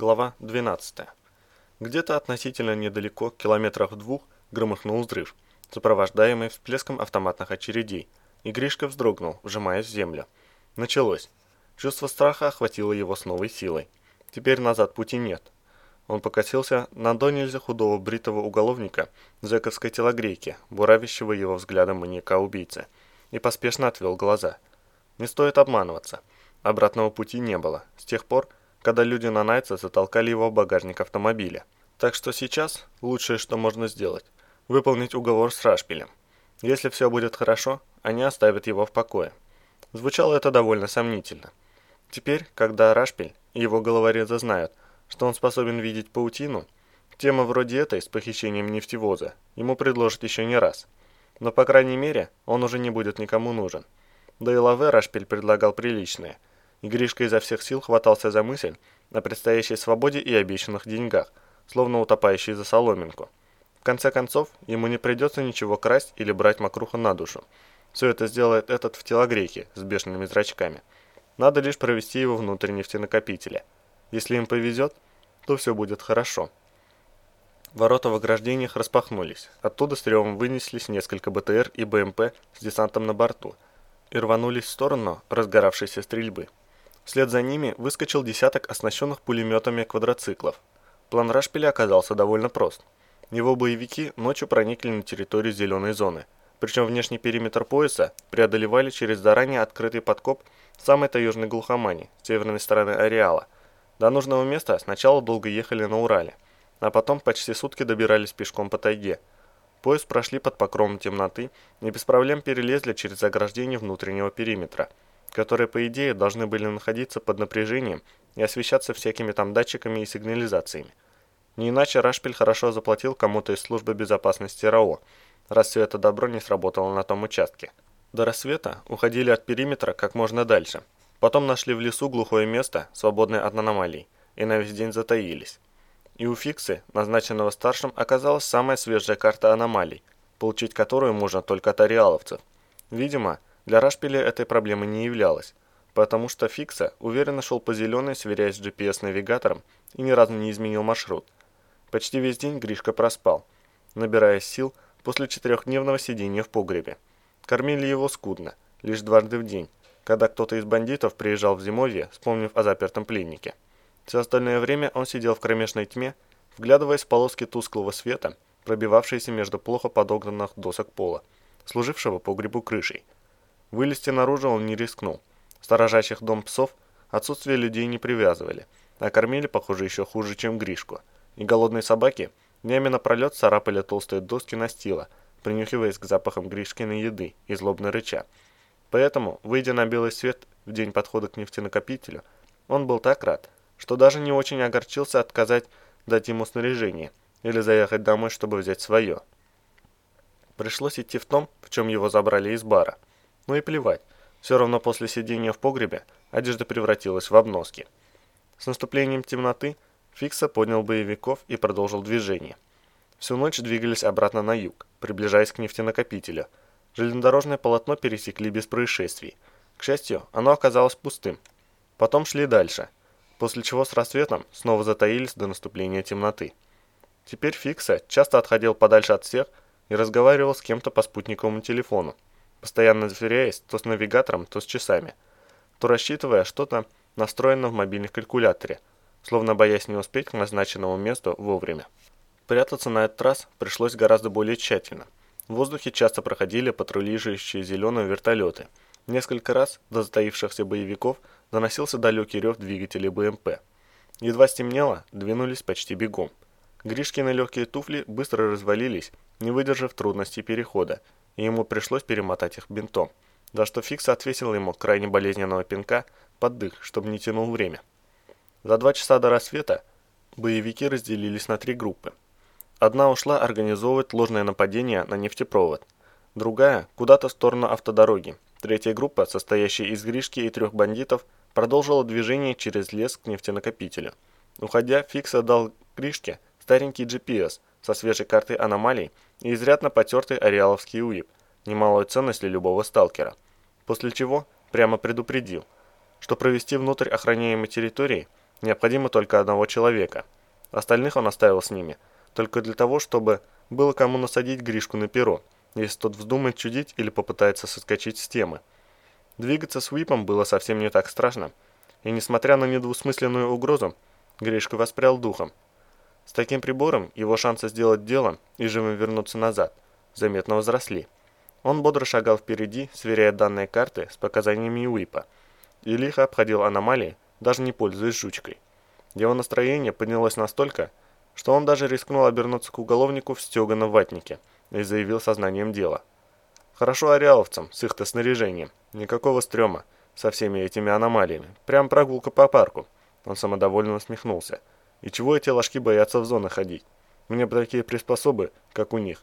Глава 12. Где-то относительно недалеко, километрах в двух, громыхнул взрыв, сопровождаемый всплеском автоматных очередей, и Гришка вздрогнул, вжимаясь в землю. Началось. Чувство страха охватило его с новой силой. Теперь назад пути нет. Он покосился на до нельзя худого бритого уголовника в зэковской телогрейке, буравящего его взглядом маньяка-убийцы, и поспешно отвел глаза. Не стоит обманываться. Обратного пути не было. С тех пор, когда люди на Найтса затолкали его в багажник автомобиля. Так что сейчас лучшее, что можно сделать, выполнить уговор с Рашпилем. Если все будет хорошо, они оставят его в покое. Звучало это довольно сомнительно. Теперь, когда Рашпиль и его головорезы знают, что он способен видеть паутину, тема вроде этой с похищением нефтевоза ему предложат еще не раз. Но, по крайней мере, он уже не будет никому нужен. Да и лаве Рашпиль предлагал приличные – Гришка изо всех сил хватался за мысль о предстоящей свободе и обещанных деньгах, словно утопающий за соломинку. В конце концов, ему не придется ничего красть или брать мокруха на душу. Все это сделает этот в телогрейке с бешеными зрачками. Надо лишь провести его внутрь нефтенакопителя. Если им повезет, то все будет хорошо. Ворота в ограждениях распахнулись. Оттуда с ревом вынеслись несколько БТР и БМП с десантом на борту и рванулись в сторону разгоравшейся стрельбы. Вслед за ними выскочил десяток оснащенных пулеметами квадроциклов. План Рашпиля оказался довольно прост. Его боевики ночью проникли на территорию зеленой зоны, причем внешний периметр пояса преодолевали через заранее открытый подкоп самой таежной глухомани, северной стороны ареала. До нужного места сначала долго ехали на Урале, а потом почти сутки добирались пешком по тайге. Поезд прошли под покровом темноты и без проблем перелезли через ограждение внутреннего периметра – которые, по идее, должны были находиться под напряжением и освещаться всякими там датчиками и сигнализациями. Не иначе Рашпиль хорошо заплатил кому-то из службы безопасности РАО, раз все это добро не сработало на том участке. До рассвета уходили от периметра как можно дальше. Потом нашли в лесу глухое место, свободное от аномалий, и на весь день затаились. И у Фиксы, назначенного старшим, оказалась самая свежая карта аномалий, получить которую можно только от ареаловцев. Видимо, для Рашпиля этой проблемы не являлось, потому что Фикса уверенно шел по зеленой, сверяясь с GPS-навигатором и ни разу не изменил маршрут. Почти весь день Гришка проспал, набирая сил после четырехдневного сидения в погребе. Кормили его скудно, лишь дважды в день, когда кто-то из бандитов приезжал в зимовье, вспомнив о запертом пленнике. Все остальное время он сидел в кромешной тьме, вглядываясь в полоски тусклого света, пробивавшиеся между плохо подогнанных досок пола, служившего погребу крышей. Вылезти наружу он не рискнул. Сторожащих дом псов отсутствие людей не привязывали, а кормили, похоже, еще хуже, чем Гришку. И голодные собаки днями напролет царапали толстые доски настила, принюхиваясь к запахам Гришкиной еды и злобно рыча. Поэтому, выйдя на белый свет в день подхода к нефтенакопителю, он был так рад, что даже не очень огорчился отказать дать ему снаряжение или заехать домой, чтобы взять свое. Пришлось идти в том, в чем его забрали из бара – ну и плевать, все равно после сидения в погребе одежда превратилась в обноски. С наступлением темноты Фикса поднял боевиков и продолжил движение. Всю ночь двигались обратно на юг, приближаясь к нефтенакопителю. Железнодорожное полотно пересекли без происшествий. К счастью, оно оказалось пустым. Потом шли дальше, после чего с рассветом снова затаились до наступления темноты. Теперь Фикса часто отходил подальше от всех и разговаривал с кем-то по спутниковому телефону постоянно сверяясь то с навигатором, то с часами, то рассчитывая что-то настроено в мобильном калькуляторе, словно боясь не успеть к назначенному месту вовремя. Прятаться на этот раз пришлось гораздо более тщательно. В воздухе часто проходили патрулирующие зеленые вертолеты. Несколько раз до затаившихся боевиков доносился далекий рев двигателей БМП. Едва стемнело, двинулись почти бегом. Гришкины легкие туфли быстро развалились, не выдержав трудностей перехода, и ему пришлось перемотать их бинтом, за что Фикс отвесил ему крайне болезненного пинка под дых, чтобы не тянул время. За два часа до рассвета боевики разделились на три группы. Одна ушла организовывать ложное нападение на нефтепровод, другая – куда-то в сторону автодороги, третья группа, состоящая из Гришки и трех бандитов, продолжила движение через лес к нефтенакопителю. Уходя, Фикс отдал Гришке старенький GPS со свежей картой аномалий и изрядно потертый ареаловский УИП, немалую ценность для любого сталкера. После чего прямо предупредил, что провести внутрь охраняемой территории Необходимо только одного человека. Остальных он оставил с ними, только для того, чтобы было кому насадить Гришку на перо, если тот вздумает чудить или попытается соскочить с темы. Двигаться с Уипом было совсем не так страшно, и несмотря на недвусмысленную угрозу, Гришка воспрял духом. С таким прибором его шансы сделать дело и живым вернуться назад заметно возросли. Он бодро шагал впереди, сверяя данные карты с показаниями Уипа, и лихо обходил аномалии, даже не пользуясь жучкой. Его настроение поднялось настолько, что он даже рискнул обернуться к уголовнику в стеганом ватнике и заявил сознанием дела. Хорошо ареаловцам с их-то снаряжением, никакого стрёма со всеми этими аномалиями, прям прогулка по парку. Он самодовольно усмехнулся. И чего эти ложки боятся в зоны ходить? Мне бы такие приспособы, как у них.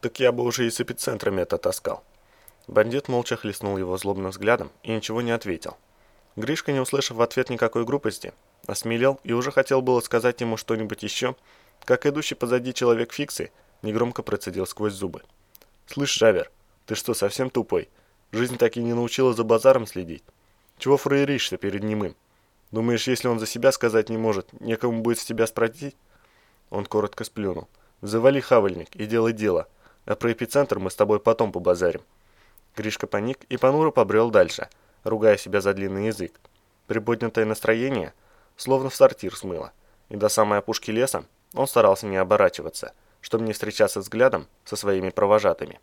Так я бы уже и с эпицентрами это таскал. Бандит молча хлестнул его злобным взглядом и ничего не ответил. Гришка, не услышав в ответ никакой грубости, осмелел и уже хотел было сказать ему что-нибудь еще, как идущий позади человек фиксы негромко процедил сквозь зубы. «Слышь, Жавер, ты что, совсем тупой? Жизнь так и не научила за базаром следить. Чего фраеришься перед немым? Думаешь, если он за себя сказать не может, некому будет с тебя спросить?» Он коротко сплюнул. «Завали хавальник и делай дело, а про эпицентр мы с тобой потом побазарим». Гришка паник и понуро побрел дальше – ругая себя за длинный язык. Приподнятое настроение словно в сортир смыло, и до самой опушки леса он старался не оборачиваться, чтобы не встречаться взглядом со своими провожатыми.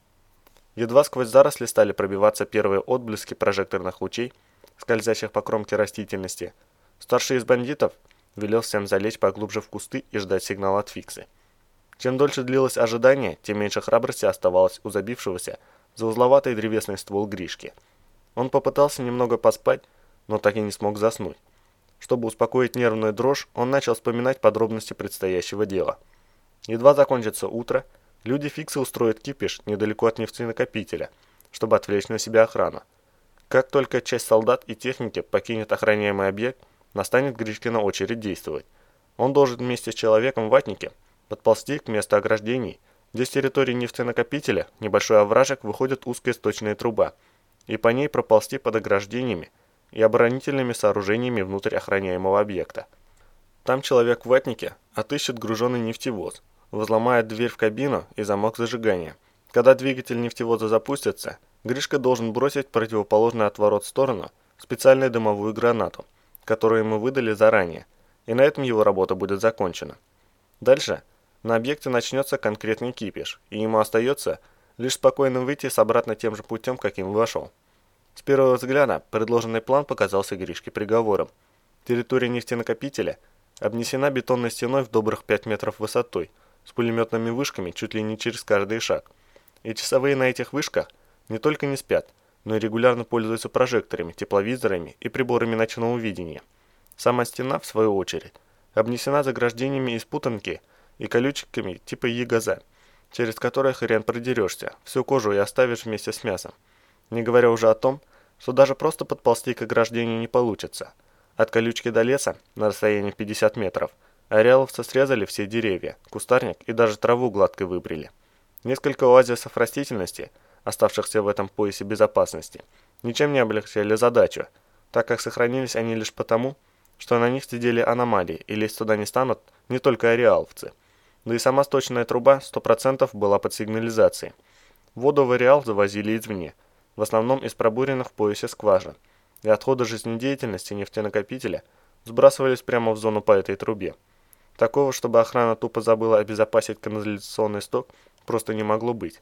Едва сквозь заросли стали пробиваться первые отблески прожекторных лучей, скользящих по кромке растительности, старший из бандитов велел всем залечь поглубже в кусты и ждать сигнала от фиксы. Чем дольше длилось ожидание, тем меньше храбрости оставалось у забившегося за узловатый древесный ствол Гришки – он попытался немного поспать, но так и не смог заснуть. Чтобы успокоить нервную дрожь, он начал вспоминать подробности предстоящего дела. Едва закончится утро, люди фиксы устроят кипиш недалеко от нефтенакопителя, чтобы отвлечь на себя охрану. Как только часть солдат и техники покинет охраняемый объект, настанет Гришкина очередь действовать. Он должен вместе с человеком в ватнике подползти к месту ограждений, где с территории нефтенакопителя небольшой овражек выходит узкая сточная труба – и по ней проползти под ограждениями и оборонительными сооружениями внутрь охраняемого объекта. Там человек в ватнике отыщет груженный нефтевоз, взломает дверь в кабину и замок зажигания. Когда двигатель нефтевоза запустится, Гришка должен бросить противоположный отворот в сторону специальную дымовую гранату, которую ему выдали заранее, и на этом его работа будет закончена. Дальше на объекте начнется конкретный кипиш, и ему остается лишь спокойно выйти с обратно тем же путем, каким вошел. С первого взгляда предложенный план показался Гришке приговором. Территория нефтенакопителя обнесена бетонной стеной в добрых 5 метров высотой, с пулеметными вышками чуть ли не через каждый шаг. И часовые на этих вышках не только не спят, но и регулярно пользуются прожекторами, тепловизорами и приборами ночного видения. Сама стена, в свою очередь, обнесена заграждениями из путанки и колючками типа ягоза, через которое хрен продерешься, всю кожу и оставишь вместе с мясом. Не говоря уже о том, что даже просто подползти к ограждению не получится. От колючки до леса, на расстоянии 50 метров, ареаловцы срезали все деревья, кустарник и даже траву гладко выбрили. Несколько оазисов растительности, оставшихся в этом поясе безопасности, ничем не облегчали задачу, так как сохранились они лишь потому, что на них сидели аномалии, и лезть туда не станут не только ареаловцы – да и сама сточная труба 100% была под сигнализацией. Воду в ареал завозили извне, в основном из пробуренных в поясе скважин, и отходы жизнедеятельности нефтенакопителя сбрасывались прямо в зону по этой трубе. Такого, чтобы охрана тупо забыла обезопасить канализационный сток, просто не могло быть.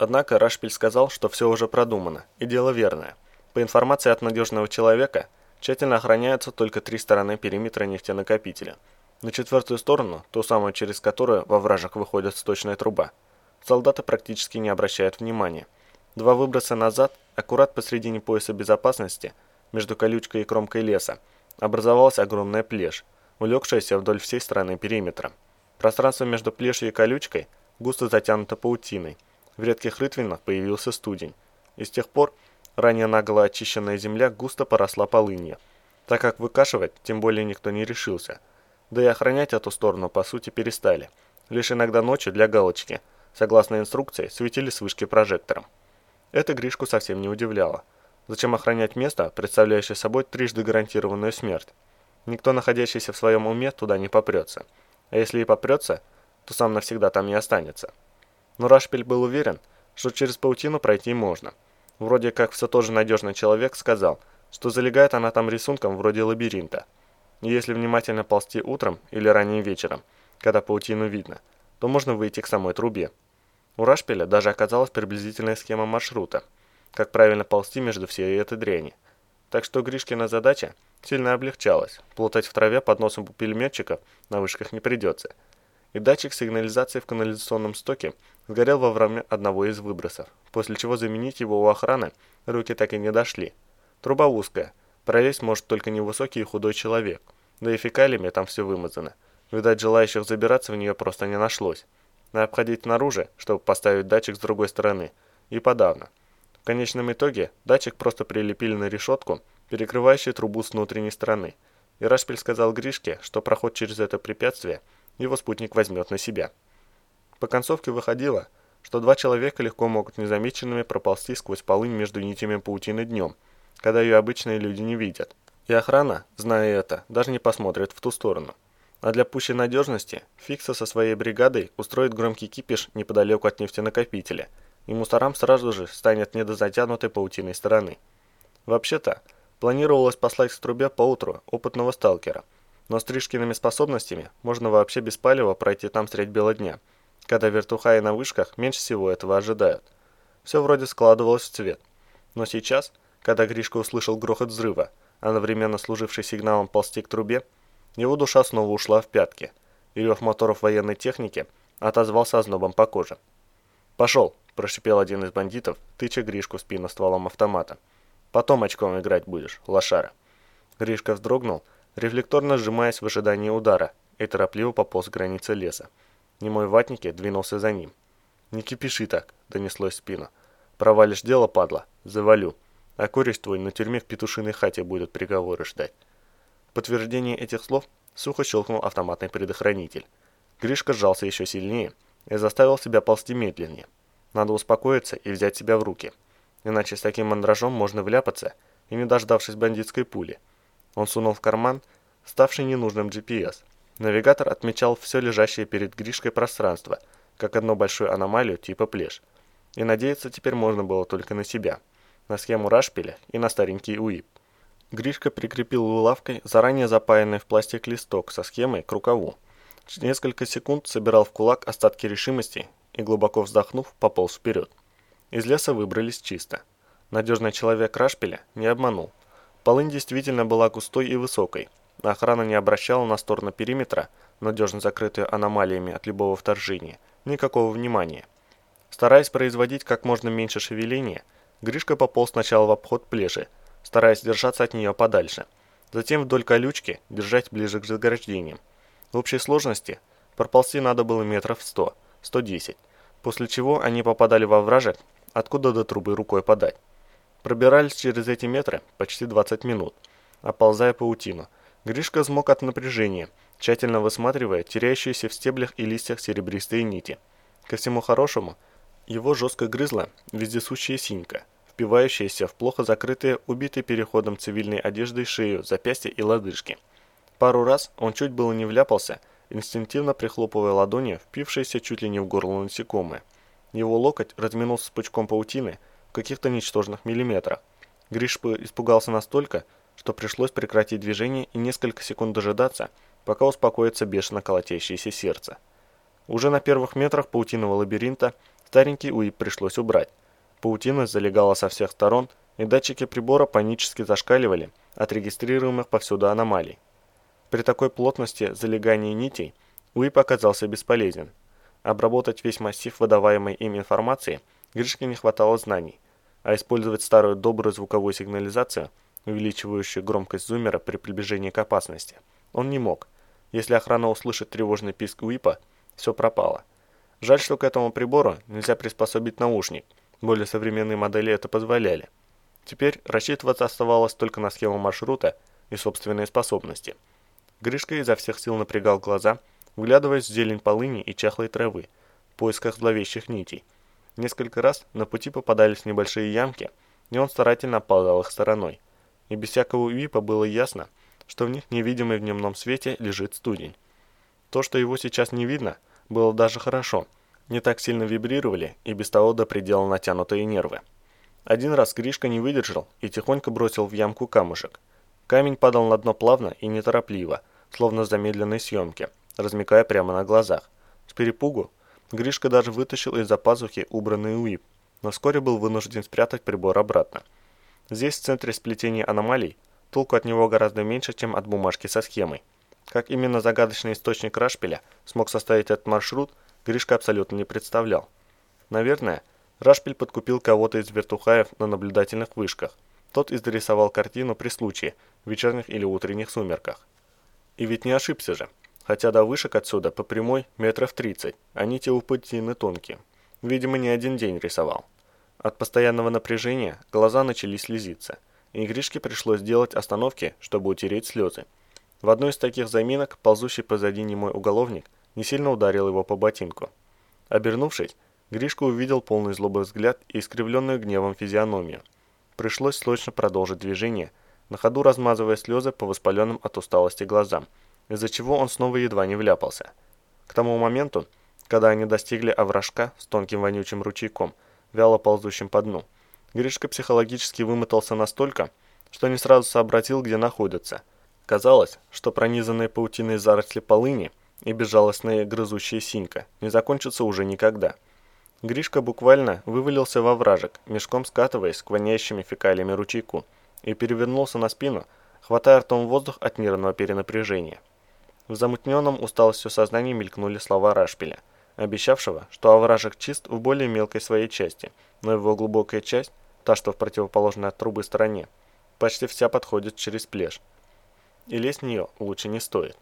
Однако Рашпиль сказал, что все уже продумано, и дело верное. По информации от надежного человека, тщательно охраняются только три стороны периметра нефтенакопителя – на четвертую сторону, ту самую, через которую во вражек выходит сточная труба, солдаты практически не обращают внимания. Два выброса назад, аккурат посредине пояса безопасности, между колючкой и кромкой леса, образовалась огромная плешь, улегшаяся вдоль всей стороны периметра. Пространство между плешью и колючкой густо затянуто паутиной. В редких рытвинах появился студень. И с тех пор ранее наголо очищенная земля густо поросла полынью. Так как выкашивать, тем более никто не решился – да и охранять эту сторону по сути перестали. Лишь иногда ночью для галочки, согласно инструкции, светили с вышки прожектором. Это Гришку совсем не удивляло. Зачем охранять место, представляющее собой трижды гарантированную смерть? Никто, находящийся в своем уме, туда не попрется. А если и попрется, то сам навсегда там не останется. Но Рашпиль был уверен, что через паутину пройти можно. Вроде как все тот же надежный человек сказал, что залегает она там рисунком вроде лабиринта. И если внимательно ползти утром или ранним вечером, когда паутину видно, то можно выйти к самой трубе. У Рашпиля даже оказалась приблизительная схема маршрута, как правильно ползти между всей этой дряни. Так что Гришкина задача сильно облегчалась, плутать в траве под носом пулеметчиков на вышках не придется. И датчик сигнализации в канализационном стоке сгорел во время одного из выбросов, после чего заменить его у охраны руки так и не дошли. Труба узкая, пролезть может только невысокий и худой человек, да и фекалиями там все вымазано. Видать, желающих забираться в нее просто не нашлось. Надо обходить снаружи, чтобы поставить датчик с другой стороны, и подавно. В конечном итоге датчик просто прилепили на решетку, перекрывающую трубу с внутренней стороны. И Рашпиль сказал Гришке, что проход через это препятствие его спутник возьмет на себя. По концовке выходило, что два человека легко могут незамеченными проползти сквозь полынь между нитями паутины днем, когда ее обычные люди не видят. И охрана, зная это, даже не посмотрит в ту сторону. А для пущей надежности Фикса со своей бригадой устроит громкий кипиш неподалеку от нефтенакопителя, и мусорам сразу же станет не до затянутой паутиной стороны. Вообще-то, планировалось послать к трубе поутру опытного сталкера, но с Тришкиными способностями можно вообще без палева пройти там средь бела дня, когда вертухаи на вышках меньше всего этого ожидают. Все вроде складывалось в цвет. Но сейчас, когда Гришка услышал грохот взрыва, одновременно служивший сигналом ползти к трубе, его душа снова ушла в пятки, и рев моторов военной техники отозвался ознобом по коже. «Пошел!» – прошипел один из бандитов, тыча Гришку в спину стволом автомата. «Потом очком играть будешь, лошара!» Гришка вздрогнул, рефлекторно сжимаясь в ожидании удара, и торопливо пополз к границе леса. Немой ватники двинулся за ним. «Не кипиши так!» – донеслось в спину. «Провалишь дело, падла, завалю, а кореш твой на тюрьме в петушиной хате будет приговоры ждать». В подтверждение этих слов сухо щелкнул автоматный предохранитель. Гришка сжался еще сильнее и заставил себя ползти медленнее. Надо успокоиться и взять себя в руки. Иначе с таким мандражом можно вляпаться и не дождавшись бандитской пули. Он сунул в карман ставший ненужным GPS. Навигатор отмечал все лежащее перед Гришкой пространство, как одну большую аномалию типа плеш. И надеяться теперь можно было только на себя, на схему Рашпиля и на старенький УИП. Гришка прикрепил булавкой заранее запаянный в пластик листок со схемой к рукаву. Через несколько секунд собирал в кулак остатки решимости и, глубоко вздохнув, пополз вперед. Из леса выбрались чисто. Надежный человек Рашпиля не обманул. Полынь действительно была густой и высокой. Охрана не обращала на сторону периметра, надежно закрытую аномалиями от любого вторжения, никакого внимания. Стараясь производить как можно меньше шевеления, Гришка пополз сначала в обход плеши, стараясь держаться от нее подальше. Затем вдоль колючки держать ближе к заграждениям. В общей сложности проползти надо было метров 100, 110, после чего они попадали во вражек, откуда до трубы рукой подать. Пробирались через эти метры почти 20 минут, оползая паутину. Гришка смог от напряжения, тщательно высматривая теряющиеся в стеблях и листьях серебристые нити. Ко всему хорошему, его жестко грызла вездесущая синька – впивающиеся в плохо закрытые, убитые переходом цивильной одеждой шею, запястья и лодыжки. Пару раз он чуть было не вляпался, инстинктивно прихлопывая ладони, впившиеся чуть ли не в горло насекомые. Его локоть разминулся с пучком паутины в каких-то ничтожных миллиметрах. Гриш испугался настолько, что пришлось прекратить движение и несколько секунд дожидаться, пока успокоится бешено колотящееся сердце. Уже на первых метрах паутиного лабиринта старенький УИП пришлось убрать. Паутина залегала со всех сторон, и датчики прибора панически зашкаливали от регистрируемых повсюду аномалий. При такой плотности залегания нитей УИП оказался бесполезен. Обработать весь массив выдаваемой им информации Гришке не хватало знаний, а использовать старую добрую звуковую сигнализацию, увеличивающую громкость зуммера при приближении к опасности, он не мог. Если охрана услышит тревожный писк УИПа, все пропало. Жаль, что к этому прибору нельзя приспособить наушник – более современные модели это позволяли. Теперь рассчитываться оставалось только на схему маршрута и собственные способности. Гришка изо всех сил напрягал глаза, вглядываясь в зелень полыни и чахлой травы, в поисках зловещих нитей. Несколько раз на пути попадались небольшие ямки, и он старательно обползал их стороной. И без всякого випа было ясно, что в них невидимый в дневном свете лежит студень. То, что его сейчас не видно, было даже хорошо. Не так сильно вибрировали и без того до предела натянутые нервы. Один раз Гришка не выдержал и тихонько бросил в ямку камушек. Камень падал на дно плавно и неторопливо, словно в замедленной съемке, размекая прямо на глазах. С перепугу Гришка даже вытащил из-за пазухи убранный уип, но вскоре был вынужден спрятать прибор обратно. Здесь, в центре сплетения аномалий, толку от него гораздо меньше, чем от бумажки со схемой. Как именно загадочный источник Рашпиля смог составить этот маршрут, Гришка абсолютно не представлял. Наверное, Рашпиль подкупил кого-то из вертухаев на наблюдательных вышках. Тот изрисовал картину при случае, в вечерних или утренних сумерках. И ведь не ошибся же. Хотя до вышек отсюда по прямой метров 30, а нити у путины тонкие. Видимо, не один день рисовал. От постоянного напряжения глаза начали слезиться, и Гришке пришлось делать остановки, чтобы утереть слезы. В одной из таких заминок ползущий позади немой уголовник не сильно ударил его по ботинку. Обернувшись, Гришка увидел полный злобы взгляд и искривленную гневом физиономию. Пришлось срочно продолжить движение, на ходу размазывая слезы по воспаленным от усталости глазам, из-за чего он снова едва не вляпался. К тому моменту, когда они достигли овражка с тонким вонючим ручейком, вяло ползущим по дну. Гришка психологически вымотался настолько, что не сразу сообразил, где находится. Казалось, что пронизанные паутиной заросли полыни и безжалостная грызущая синька не закончатся уже никогда. Гришка буквально вывалился во вражек, мешком скатываясь к воняющими фекалиями ручейку, и перевернулся на спину, хватая ртом воздух от нервного перенапряжения. В замутненном усталостью сознании мелькнули слова Рашпиля – обещавшего, что овражек чист в более мелкой своей части, но его глубокая часть, та, что в противоположной от трубы стороне, почти вся подходит через плешь. И лезть в нее лучше не стоит.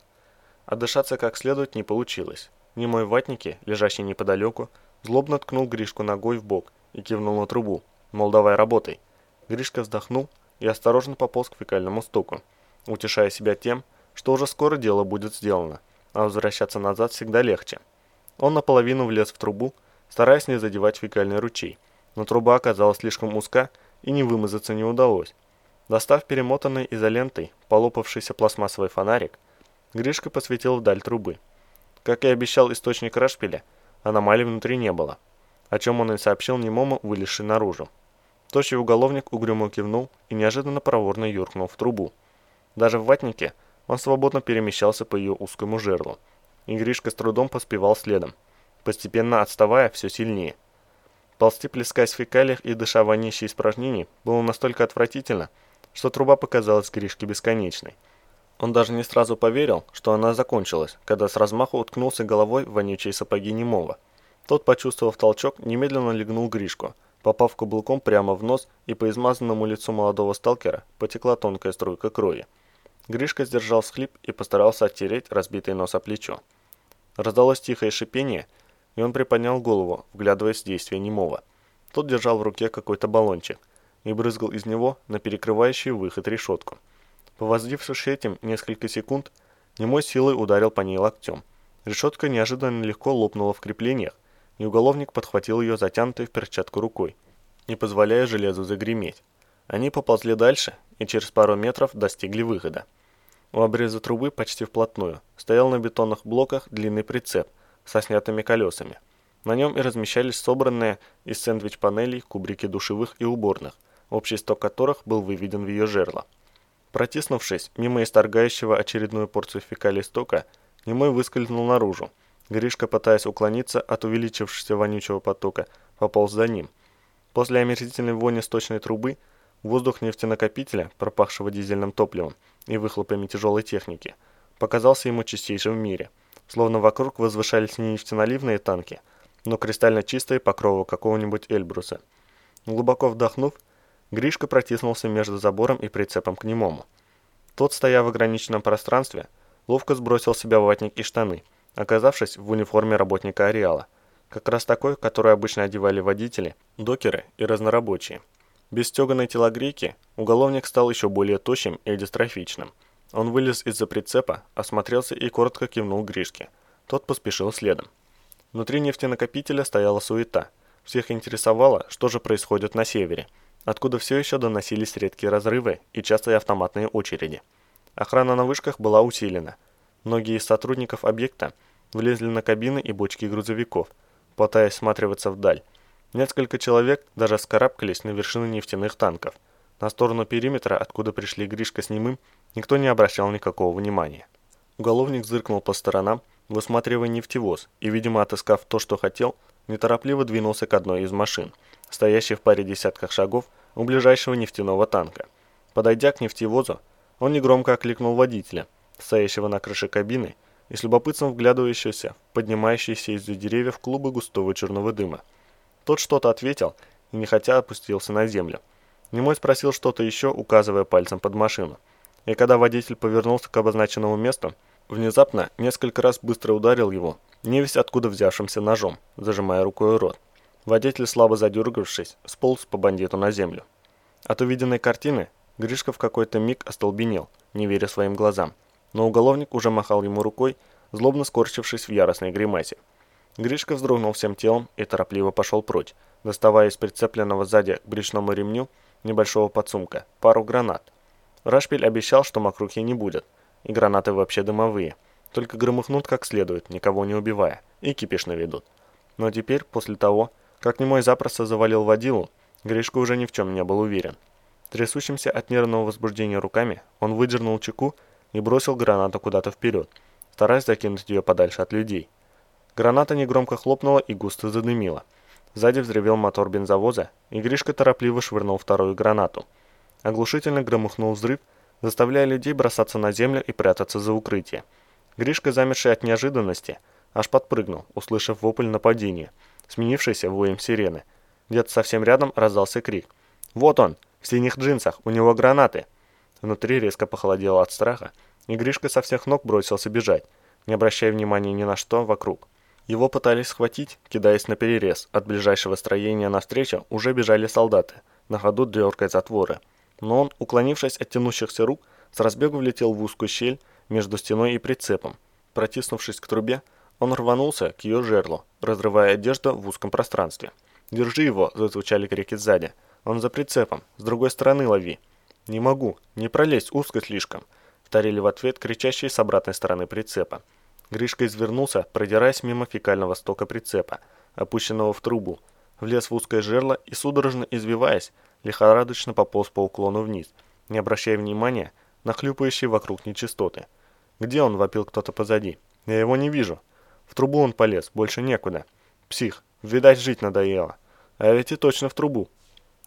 Отдышаться как следует не получилось. Немой ватники, лежащий неподалеку, злобно ткнул Гришку ногой в бок и кивнул на трубу, мол, давай работай. Гришка вздохнул и осторожно пополз к фекальному стоку, утешая себя тем, что уже скоро дело будет сделано, а возвращаться назад всегда легче. Он наполовину влез в трубу, стараясь не задевать фекальный ручей, но труба оказалась слишком узка и не вымазаться не удалось. Достав перемотанный изолентой полопавшийся пластмассовый фонарик, Гришка посветил вдаль трубы. Как и обещал источник Рашпиля, аномалий внутри не было, о чем он и сообщил немому, вылезший наружу. Тощий уголовник угрюмо кивнул и неожиданно проворно юркнул в трубу. Даже в ватнике он свободно перемещался по ее узкому жерлу, и Гришка с трудом поспевал следом, постепенно отставая все сильнее. Ползти, плескаясь в фекалиях и дыша вонящей испражнений, было настолько отвратительно, что труба показалась Гришке бесконечной. Он даже не сразу поверил, что она закончилась, когда с размаху уткнулся головой в вонючие сапоги немого. Тот, почувствовав толчок, немедленно легнул Гришку, попав каблуком прямо в нос, и по измазанному лицу молодого сталкера потекла тонкая струйка крови. Гришка сдержал схлип и постарался оттереть разбитый нос о плечо. Раздалось тихое шипение, и он приподнял голову, вглядываясь в действие немого. Тот держал в руке какой-то баллончик и брызгал из него на перекрывающий выход решетку. Повоздившись этим несколько секунд, немой силой ударил по ней локтем. Решетка неожиданно легко лопнула в креплениях, и уголовник подхватил ее затянутой в перчатку рукой, не позволяя железу загреметь. Они поползли дальше и через пару метров достигли выхода. У обреза трубы почти вплотную стоял на бетонных блоках длинный прицеп со снятыми колесами. На нем и размещались собранные из сэндвич-панелей кубрики душевых и уборных, общий сток которых был выведен в ее жерло. Протиснувшись мимо исторгающего очередную порцию фекалий стока, Немой выскользнул наружу. Гришка, пытаясь уклониться от увеличившегося вонючего потока, пополз за ним. После омерзительной вони сточной трубы воздух нефтенакопителя, пропахшего дизельным топливом, и выхлопами тяжелой техники, показался ему чистейшим в мире, словно вокруг возвышались не нефтеналивные танки, но кристально чистые покровы какого-нибудь Эльбруса. Глубоко вдохнув, Гришка протиснулся между забором и прицепом к немому. Тот, стоя в ограниченном пространстве, ловко сбросил с себя ватник и штаны, оказавшись в униформе работника ареала, как раз такой, который обычно одевали водители, докеры и разнорабочие. Без стеганой телогрейки уголовник стал еще более тощим и дистрофичным. Он вылез из-за прицепа, осмотрелся и коротко кивнул Гришке. Тот поспешил следом. Внутри нефтенакопителя стояла суета. Всех интересовало, что же происходит на севере, откуда все еще доносились редкие разрывы и частые автоматные очереди. охрана на вышках была усилена. Многие из сотрудников объекта влезли на кабины и бочки грузовиков, пытаясь всматриваться вдаль. Несколько человек даже скарабкались на вершины нефтяных танков. На сторону периметра, откуда пришли Гришка с немым, никто не обращал никакого внимания. Уголовник зыркнул по сторонам, высматривая нефтевоз, и, видимо, отыскав то, что хотел, неторопливо двинулся к одной из машин, стоящей в паре десятках шагов у ближайшего нефтяного танка. Подойдя к нефтевозу, он негромко окликнул водителя, стоящего на крыше кабины, и с любопытством вглядывающегося в поднимающиеся из-за деревьев клубы густого черного дыма. Тот что-то ответил и нехотя опустился на землю. Немой спросил что-то еще, указывая пальцем под машину. И когда водитель повернулся к обозначенному месту, внезапно несколько раз быстро ударил его, невесть откуда взявшимся ножом, зажимая рукой рот. Водитель, слабо задергавшись, сполз по бандиту на землю. От увиденной картины Гришка в какой-то миг остолбенел, не веря своим глазам, но уголовник уже махал ему рукой, злобно скорчившись в яростной гримасе. Гришка вздрогнул всем телом и торопливо пошел прочь, доставая из прицепленного сзади к брючному ремню небольшого подсумка пару гранат. Рашпиль обещал, что мокрухи не будет, и гранаты вообще дымовые, только громыхнут как следует, никого не убивая, и кипиш наведут. Но теперь, после того, как немой запросто завалил водилу, Гришка уже ни в чем не был уверен. Трясущимся от нервного возбуждения руками он выдернул чеку и бросил гранату куда-то вперед, стараясь закинуть ее подальше от людей. Граната негромко хлопнула и густо задымила. Сзади взревел мотор бензовоза, и Гришка торопливо швырнул вторую гранату. Оглушительно громыхнул взрыв, заставляя людей бросаться на землю и прятаться за укрытие. Гришка, замерший от неожиданности, аж подпрыгнул, услышав вопль нападения, сменившийся воем сирены. Где-то совсем рядом раздался крик. «Вот он! В синих джинсах! У него гранаты!» Внутри резко похолодело от страха, и Гришка со всех ног бросился бежать, не обращая внимания ни на что вокруг. Его пытались схватить, кидаясь на перерез. От ближайшего строения навстречу уже бежали солдаты, на ходу дергая затворы. Но он, уклонившись от тянущихся рук, с разбегу влетел в узкую щель между стеной и прицепом. Протиснувшись к трубе, он рванулся к ее жерлу, разрывая одежду в узком пространстве. «Держи его!» – зазвучали крики сзади. «Он за прицепом! С другой стороны лови!» «Не могу! Не пролезть, узко слишком!» – вторили в ответ кричащие с обратной стороны прицепа. Гришка извернулся, продираясь мимо фекального стока прицепа, опущенного в трубу, влез в узкое жерло и, судорожно извиваясь, лихорадочно пополз по уклону вниз, не обращая внимания на хлюпающие вокруг нечистоты. «Где он?» – вопил кто-то позади. «Я его не вижу. В трубу он полез, больше некуда. Псих, видать, жить надоело. А ведь и точно в трубу».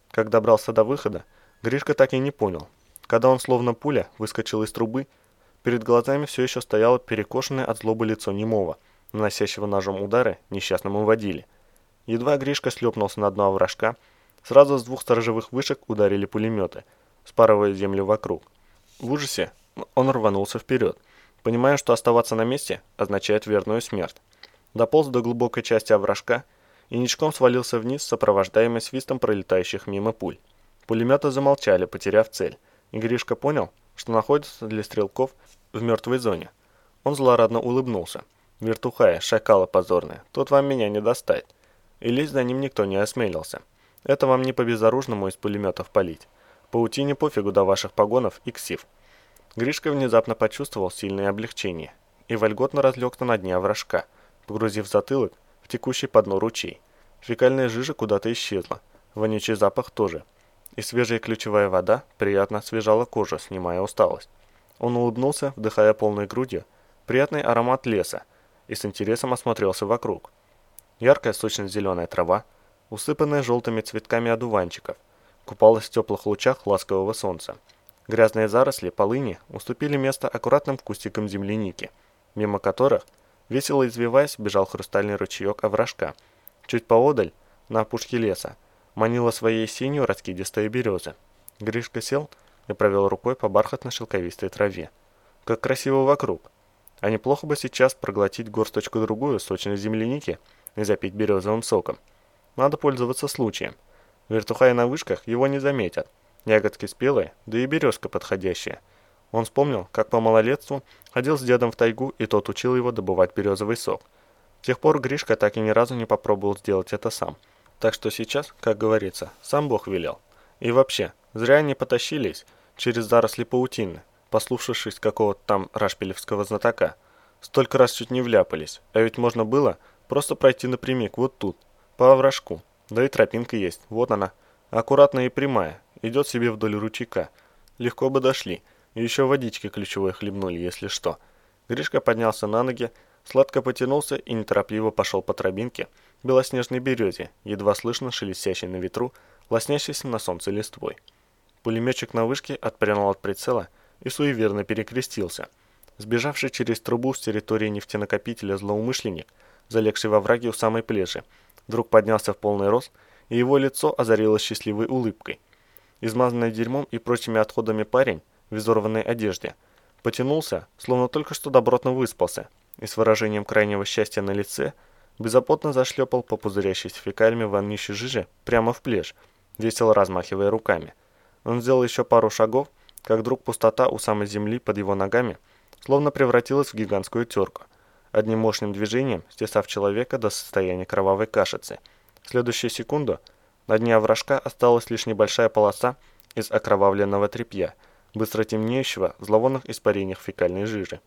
Как добрался до выхода, Гришка так и не понял. Когда он, словно пуля, выскочил из трубы, перед глазами все еще стояло перекошенное от злобы лицо немого, наносящего ножом удары несчастному водиле. Едва Гришка слепнулся на дно овражка, сразу с двух сторожевых вышек ударили пулеметы, спарывая землю вокруг. В ужасе он рванулся вперед, понимая, что оставаться на месте означает верную смерть. Дополз до глубокой части овражка и ничком свалился вниз, сопровождаемый свистом пролетающих мимо пуль. Пулеметы замолчали, потеряв цель, и Гришка понял, что находится для стрелков в мертвой зоне. Он злорадно улыбнулся. «Вертухая, шакала позорная, тут вам меня не достать». И лезть за ним никто не осмелился. Это вам не по безоружному из пулеметов палить. Паутине пофигу до ваших погонов и ксив. Гришка внезапно почувствовал сильное облегчение и вольготно разлегся на дне овражка, погрузив затылок в текущий по дну ручей. Фекальная жижа куда-то исчезла, вонючий запах тоже – и свежая ключевая вода приятно освежала кожу, снимая усталость. Он улыбнулся, вдыхая полной грудью приятный аромат леса и с интересом осмотрелся вокруг. Яркая сочно-зеленая трава, усыпанная желтыми цветками одуванчиков, купалась в теплых лучах ласкового солнца. Грязные заросли полыни уступили место аккуратным кустикам земляники, мимо которых, весело извиваясь, бежал хрустальный ручеек овражка. Чуть поодаль, на опушке леса, манила своей синюю раскидистая береза. Гришка сел и провел рукой по бархатно-шелковистой траве. Как красиво вокруг. А неплохо бы сейчас проглотить горсточку-другую сочной земляники и запить березовым соком. Надо пользоваться случаем. Вертухай на вышках его не заметят. Ягодки спелые, да и березка подходящая. Он вспомнил, как по малолетству ходил с дедом в тайгу, и тот учил его добывать березовый сок. С тех пор Гришка так и ни разу не попробовал сделать это сам – так что сейчас, как говорится, сам Бог велел. И вообще, зря они потащились через заросли паутины, послушавшись какого-то там рашпилевского знатока. Столько раз чуть не вляпались, а ведь можно было просто пройти напрямик вот тут, по овражку. Да и тропинка есть, вот она, аккуратная и прямая, идет себе вдоль ручейка. Легко бы дошли, и еще водички ключевой хлебнули, если что. Гришка поднялся на ноги, сладко потянулся и неторопливо пошел по тропинке белоснежной березе, едва слышно шелестящей на ветру, лоснящейся на солнце листвой. Пулеметчик на вышке отпрянул от прицела и суеверно перекрестился. Сбежавший через трубу с территории нефтенакопителя злоумышленник, залегший во враге у самой плеши, вдруг поднялся в полный рост, и его лицо озарилось счастливой улыбкой. Измазанный дерьмом и прочими отходами парень в изорванной одежде потянулся, словно только что добротно выспался, и с выражением крайнего счастья на лице беззаботно зашлепал по пузырящейся фекалиями вонищей жижи прямо в плешь, весело размахивая руками. Он сделал еще пару шагов, как вдруг пустота у самой земли под его ногами словно превратилась в гигантскую терку, одним мощным движением стесав человека до состояния кровавой кашицы. В следующую секунду на дне овражка осталась лишь небольшая полоса из окровавленного тряпья, быстро темнеющего в зловонных испарениях фекальной жижи.